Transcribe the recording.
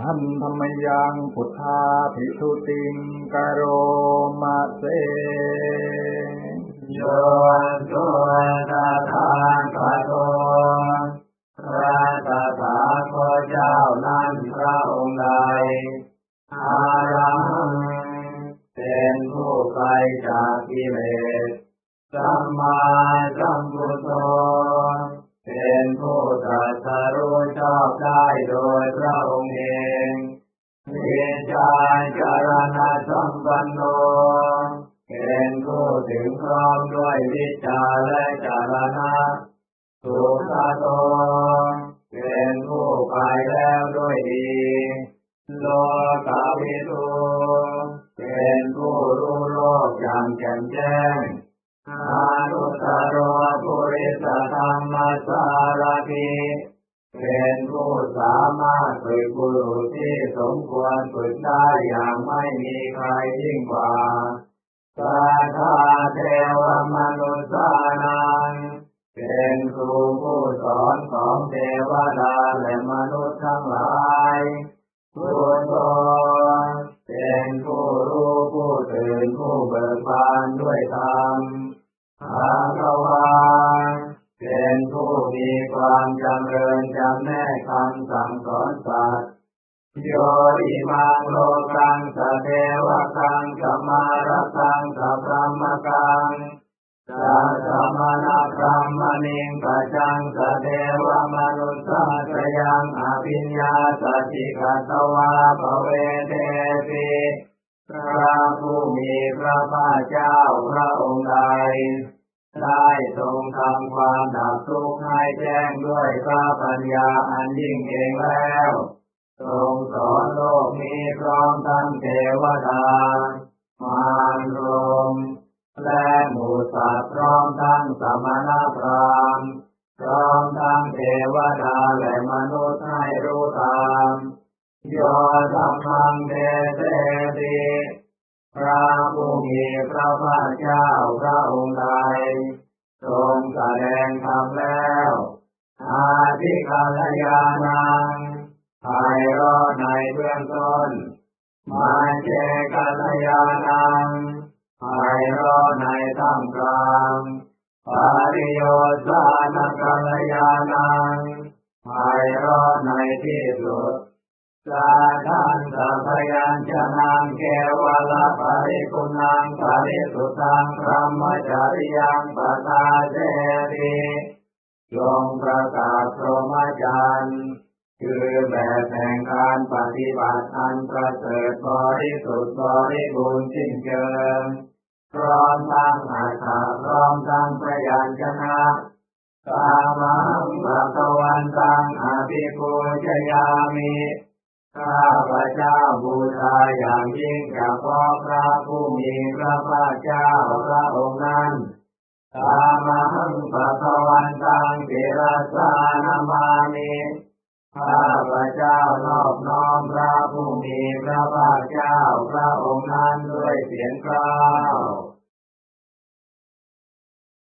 ทันธรรมยังพุทธาภิทุติงกโรมาเสโยตุตาทานปะโตพระตถาคตเจ้านั้นพระองค์ใดอารังเป็นผู้ไกลจากกิเลสสัมมาสัมพุทโธ ปันโนเป็นผู้ถึงพร้อมด้วยวิจารและจารณะสุขโตเป็นผู้ไปแล้วด้วยดีโลกาวิทูเป็นผู้รู้โลกอย่างแจ่มแจ้งอานุตตรปุริสธรรมสารติ สามารถฝึกบุรุษที่สมควรฝึกได้อย่างไม่มีใครยิ่งกว่าสัทธาเทวมนุษย์นังเป็นครูผู้สอนของเทวดาและมนุษย์ทั้งหลายผู้ตนเป็นผู้รู้ผู้ตื่นผู้เบิกบานด้วยธรรมอาภวา ผู้มีความจำเริญจำแนกคำสั่งสอนสัตว์โยอิมังโลกังสเทวกังสมารัตังสัพพมกังสัสมณพรหมณิงกัจังสเทวมนุสสะสยังอภิญญาสติกัตวาภเวเทติพระผู้มีพระภาคเจ้าพระองค์ใด ได้ทรงทำความดับทุกข์ให้แจ้งด้วยพระปัญญาอันยิ่งเองแล้วทรงสอนโลกนี้พร้อมทั้งเทวดามารรมและหมูสัตว์พร้อมทั้งสมณพราหมณ์พร้อมทั้งเทวดาและมนุษย์ให้รู้ตามยอธรรมังเทเตติ พระผู้มีพระภาคเจ้าพระองค์ใดทรงแสดงธรรมแล้ว อาทิกาลยานังภายรอในเบื้องต้น มาเจกาลยานังภายรอในท่ามกลางปาริโยสานกาลยานังภายรอในที่สุด สาทันสัพยัญชนะเกวละปริกุณังปริสุทังพระมจริยังปตาเจติจงประกาศพรหมจรรย์คือแบบแห่งการปฏิบัติอันประเสริฐบริสุทธิ์บริบูรณ์สิ้นเชิงพร้อมทั้งอาคาพร้อมทั้งพยัญชนะกามังภะวันตังอภิปูชยามิ เจ้าบูชาอย่างยิ่งกับพ่อพระผู้มีพระภาคเจ้าพระองค์นั้นตามังปะทวันตังเจรัสานามานิข้าพระเจ้านอบน้อมพระผู้มีพระภาคเจ้าพระองค์นั้นด้วยเสียงกล่าว